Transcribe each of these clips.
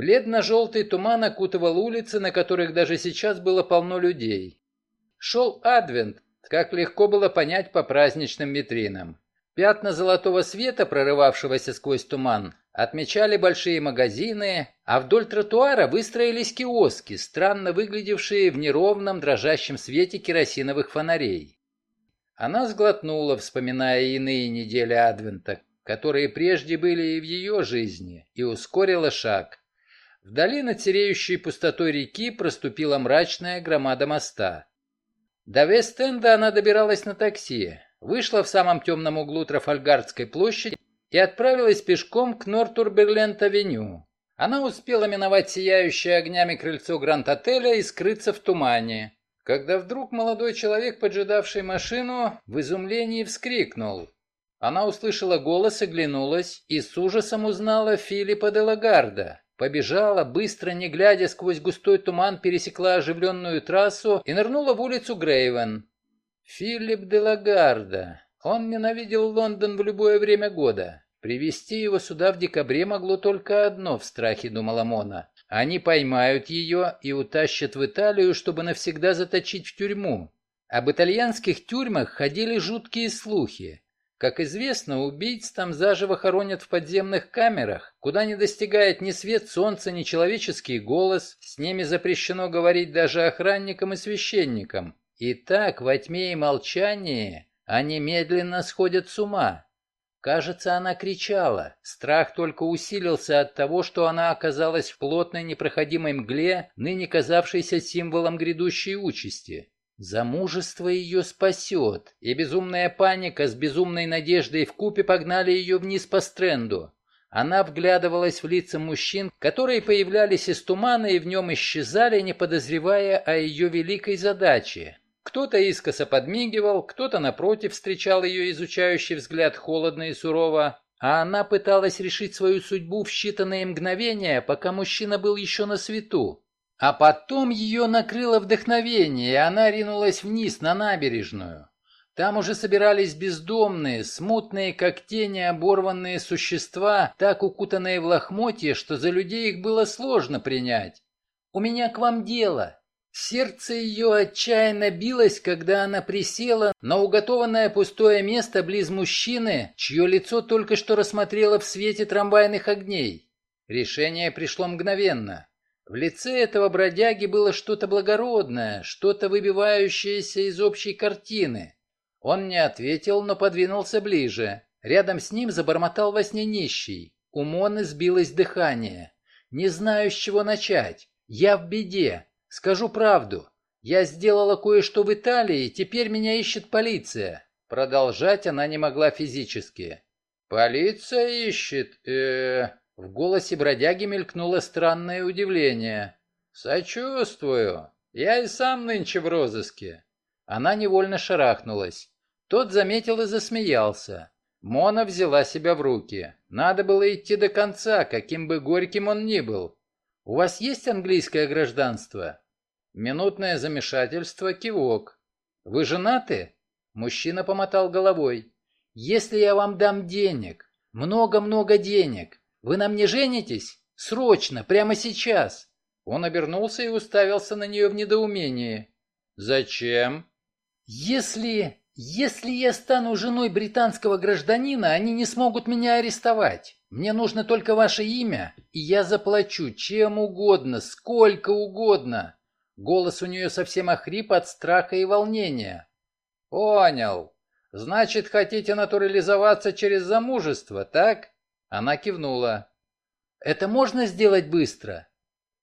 Бледно-желтый туман окутывал улицы, на которых даже сейчас было полно людей. Шел Адвент, как легко было понять по праздничным витринам. Пятна золотого света, прорывавшегося сквозь туман, отмечали большие магазины, а вдоль тротуара выстроились киоски, странно выглядевшие в неровном дрожащем свете керосиновых фонарей. Она сглотнула, вспоминая иные недели Адвента, которые прежде были и в ее жизни, и ускорила шаг. Вдали над сереющей пустотой реки проступила мрачная громада моста. До Вест-Энда она добиралась на такси, вышла в самом темном углу Трафальгардской площади и отправилась пешком к Нортурберленд-авеню. Она успела миновать сияющее огнями крыльцо Гранд-отеля и скрыться в тумане, когда вдруг молодой человек, поджидавший машину, в изумлении вскрикнул. Она услышала голос, оглянулась и с ужасом узнала Филиппа де Лагарда. Побежала, быстро, не глядя сквозь густой туман, пересекла оживленную трассу и нырнула в улицу Грейвен. Филипп де Лагарда. Он ненавидел Лондон в любое время года. Привести его сюда в декабре могло только одно в страхе, думала Мона. Они поймают ее и утащат в Италию, чтобы навсегда заточить в тюрьму. Об итальянских тюрьмах ходили жуткие слухи. Как известно, убийц там заживо хоронят в подземных камерах, куда не достигает ни свет солнца, ни человеческий голос, с ними запрещено говорить даже охранникам и священникам. И так, во тьме и молчании, они медленно сходят с ума. Кажется, она кричала. Страх только усилился от того, что она оказалась в плотной непроходимой мгле, ныне казавшейся символом грядущей участи. Замужество ее спасет, и безумная паника с безумной надеждой в купе погнали ее вниз по стренду. Она вглядывалась в лица мужчин, которые появлялись из тумана и в нем исчезали, не подозревая о ее великой задаче. Кто-то искоса подмигивал, кто-то напротив встречал ее изучающий взгляд холодно и сурово, а она пыталась решить свою судьбу в считанные мгновения, пока мужчина был еще на свету. А потом ее накрыло вдохновение, и она ринулась вниз на набережную. Там уже собирались бездомные, смутные, как тени, оборванные существа, так укутанные в лохмотье, что за людей их было сложно принять. «У меня к вам дело». Сердце ее отчаянно билось, когда она присела на уготованное пустое место близ мужчины, чье лицо только что рассмотрела в свете трамвайных огней. Решение пришло мгновенно. В лице этого бродяги было что-то благородное, что-то выбивающееся из общей картины. Он не ответил, но подвинулся ближе. Рядом с ним забормотал во сне нищий. У Моны сбилось дыхание. «Не знаю, с чего начать. Я в беде. Скажу правду. Я сделала кое-что в Италии, теперь меня ищет полиция». Продолжать она не могла физически. «Полиция ищет? э в голосе бродяги мелькнуло странное удивление. «Сочувствую. Я и сам нынче в розыске». Она невольно шарахнулась. Тот заметил и засмеялся. Мона взяла себя в руки. Надо было идти до конца, каким бы горьким он ни был. «У вас есть английское гражданство?» Минутное замешательство, кивок. «Вы женаты?» Мужчина помотал головой. «Если я вам дам денег, много-много денег, вы на мне женитесь? Срочно, прямо сейчас!» Он обернулся и уставился на нее в недоумении. «Зачем?» «Если... если я стану женой британского гражданина, они не смогут меня арестовать. Мне нужно только ваше имя, и я заплачу чем угодно, сколько угодно». Голос у нее совсем охрип от страха и волнения. «Понял. Значит, хотите натурализоваться через замужество, так?» Она кивнула. «Это можно сделать быстро?»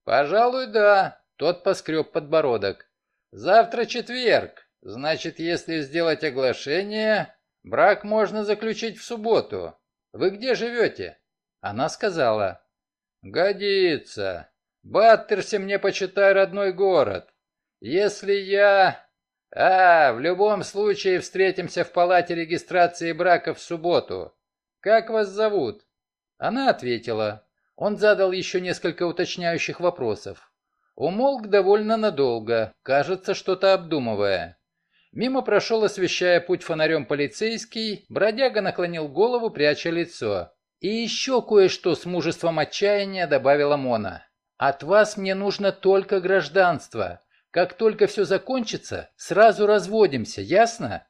«Пожалуй, да», — тот поскреб подбородок. «Завтра четверг. Значит, если сделать оглашение, брак можно заключить в субботу. Вы где живете?» Она сказала. «Годится. Баттерси мне, почитай, родной город. Если я... А, в любом случае встретимся в палате регистрации брака в субботу. Как вас зовут?» Она ответила. Он задал еще несколько уточняющих вопросов. Умолк довольно надолго, кажется, что-то обдумывая. Мимо прошел, освещая путь фонарем полицейский, бродяга наклонил голову, пряча лицо. «И еще кое-что с мужеством отчаяния», — добавила Мона. От вас мне нужно только гражданство. Как только все закончится, сразу разводимся, ясно?»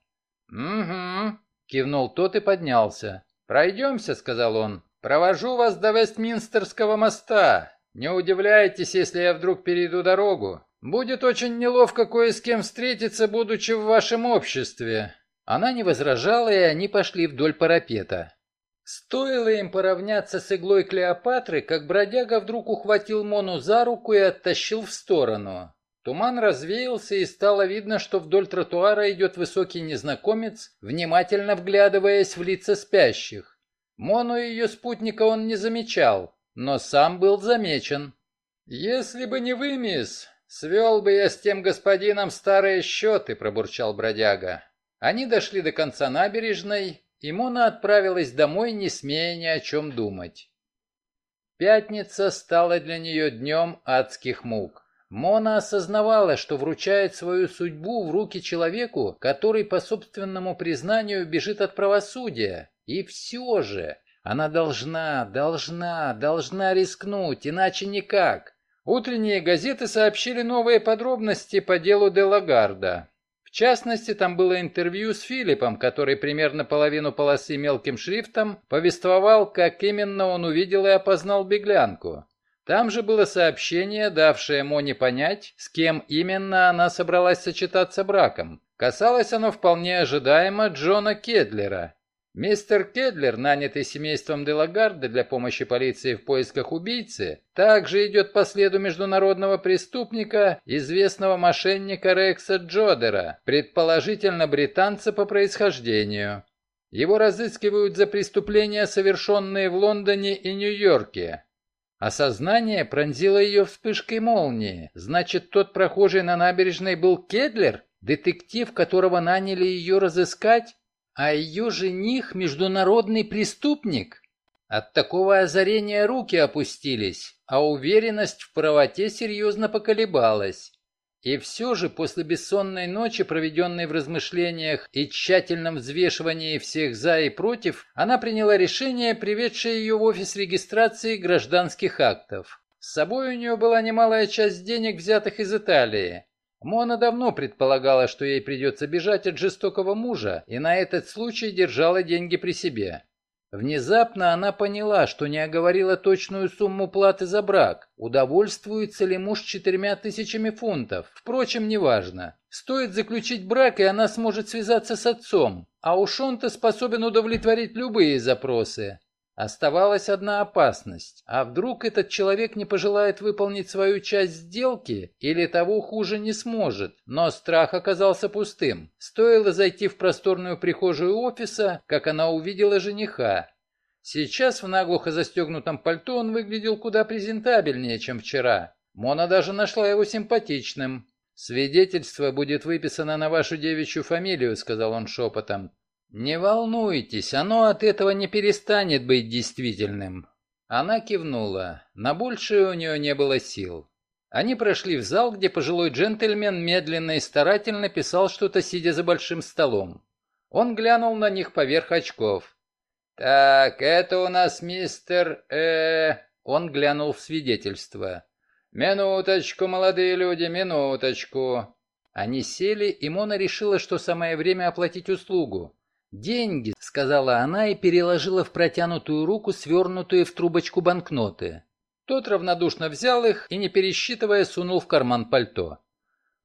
«Угу», — кивнул тот и поднялся. «Пройдемся», — сказал он. «Провожу вас до Вестминстерского моста. Не удивляйтесь, если я вдруг перейду дорогу. Будет очень неловко кое с кем встретиться, будучи в вашем обществе». Она не возражала, и они пошли вдоль парапета. Стоило им поравняться с иглой Клеопатры, как бродяга вдруг ухватил Мону за руку и оттащил в сторону. Туман развеялся, и стало видно, что вдоль тротуара идет высокий незнакомец, внимательно вглядываясь в лица спящих. Мону и ее спутника он не замечал, но сам был замечен. «Если бы не вы, мисс, свел бы я с тем господином старые счеты», — пробурчал бродяга. Они дошли до конца набережной, и Мона отправилась домой, не смея ни о чем думать. Пятница стала для нее днем адских мук. Мона осознавала, что вручает свою судьбу в руки человеку, который по собственному признанию бежит от правосудия. И все же она должна, должна, должна рискнуть, иначе никак. Утренние газеты сообщили новые подробности по делу Делагарда. В частности, там было интервью с Филиппом, который примерно половину полосы мелким шрифтом повествовал, как именно он увидел и опознал беглянку. Там же было сообщение, давшее Моне понять, с кем именно она собралась сочетаться браком. Касалось оно вполне ожидаемо Джона Кедлера, Мистер Кедлер, нанятый семейством Делагарда для помощи полиции в поисках убийцы, также идет по следу международного преступника, известного мошенника Рекса Джодера, предположительно британца по происхождению. Его разыскивают за преступления, совершенные в Лондоне и Нью-Йорке. Осознание пронзило ее вспышкой молнии. Значит, тот прохожий на набережной был Кедлер? Детектив, которого наняли ее разыскать? А ее жених – международный преступник? От такого озарения руки опустились, а уверенность в правоте серьезно поколебалась. И все же после бессонной ночи, проведенной в размышлениях и тщательном взвешивании всех «за» и «против», она приняла решение, приведшее ее в офис регистрации гражданских актов. С собой у нее была немалая часть денег, взятых из Италии. Мона давно предполагала, что ей придется бежать от жестокого мужа, и на этот случай держала деньги при себе. Внезапно она поняла, что не оговорила точную сумму платы за брак. Удовольствуется ли муж четырьмя тысячами фунтов? Впрочем, неважно. Стоит заключить брак, и она сможет связаться с отцом. А уж он-то способен удовлетворить любые запросы. Оставалась одна опасность. А вдруг этот человек не пожелает выполнить свою часть сделки или того хуже не сможет? Но страх оказался пустым. Стоило зайти в просторную прихожую офиса, как она увидела жениха. Сейчас в наглухо застегнутом пальто он выглядел куда презентабельнее, чем вчера. Мона даже нашла его симпатичным. «Свидетельство будет выписано на вашу девичью фамилию», — сказал он шепотом. «Не волнуйтесь, оно от этого не перестанет быть действительным». Она кивнула. На большее у нее не было сил. Они прошли в зал, где пожилой джентльмен медленно и старательно писал что-то, сидя за большим столом. Он глянул на них поверх очков. «Так, это у нас мистер... э Он глянул в свидетельство. «Минуточку, молодые люди, минуточку». Они сели, и Мона решила, что самое время оплатить услугу. «Деньги», — сказала она и переложила в протянутую руку свернутые в трубочку банкноты. Тот равнодушно взял их и, не пересчитывая, сунул в карман пальто.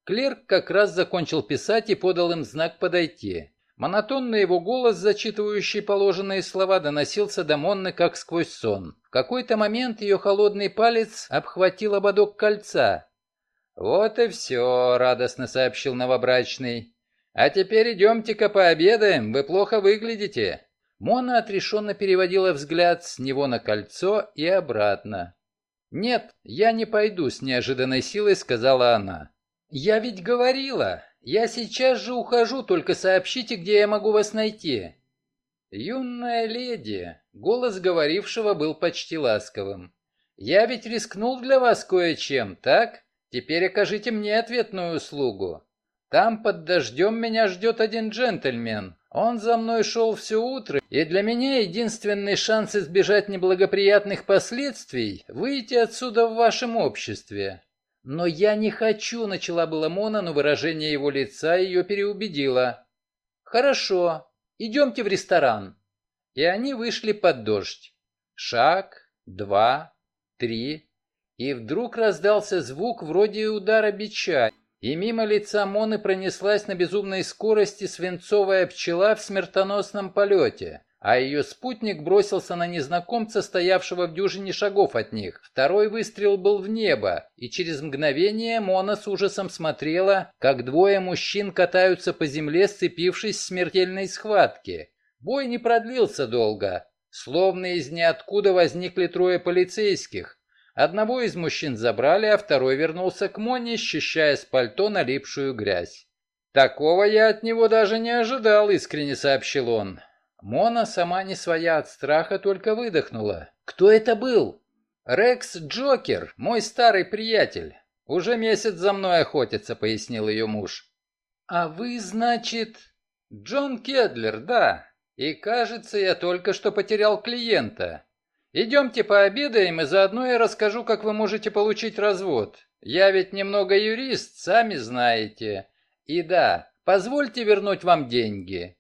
Клерк как раз закончил писать и подал им знак подойти. Монотонный его голос, зачитывающий положенные слова, доносился до Монны как сквозь сон. В какой-то момент ее холодный палец обхватил ободок кольца. «Вот и все», — радостно сообщил новобрачный. «А теперь идемте-ка пообедаем, вы плохо выглядите». Мона отрешенно переводила взгляд с него на кольцо и обратно. «Нет, я не пойду с неожиданной силой», — сказала она. «Я ведь говорила. Я сейчас же ухожу, только сообщите, где я могу вас найти». «Юная леди», — голос говорившего был почти ласковым. «Я ведь рискнул для вас кое-чем, так? Теперь окажите мне ответную услугу. Там под дождем меня ждет один джентльмен. Он за мной шел все утро, и для меня единственный шанс избежать неблагоприятных последствий — выйти отсюда в вашем обществе. Но я не хочу, начала была Мона, но выражение его лица ее переубедило. Хорошо, идемте в ресторан. И они вышли под дождь. Шаг, два, три, и вдруг раздался звук вроде удара бича, и мимо лица Моны пронеслась на безумной скорости свинцовая пчела в смертоносном полете, а ее спутник бросился на незнакомца, стоявшего в дюжине шагов от них. Второй выстрел был в небо, и через мгновение Мона с ужасом смотрела, как двое мужчин катаются по земле, сцепившись в смертельной схватке. Бой не продлился долго. Словно из ниоткуда возникли трое полицейских. Одного из мужчин забрали, а второй вернулся к Моне, счищая с пальто налипшую грязь. «Такого я от него даже не ожидал», — искренне сообщил он. Мона, сама не своя от страха, только выдохнула. «Кто это был?» «Рекс Джокер, мой старый приятель. Уже месяц за мной охотится», — пояснил ее муж. «А вы, значит...» «Джон Кедлер, да. И кажется, я только что потерял клиента. Идемте пообедаем, и заодно я расскажу, как вы можете получить развод. Я ведь немного юрист, сами знаете. И да, позвольте вернуть вам деньги.